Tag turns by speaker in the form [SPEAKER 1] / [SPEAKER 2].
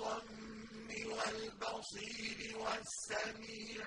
[SPEAKER 1] الْأَصَمِّ وَالْبَصِيرِ وَالسَّمِيعِ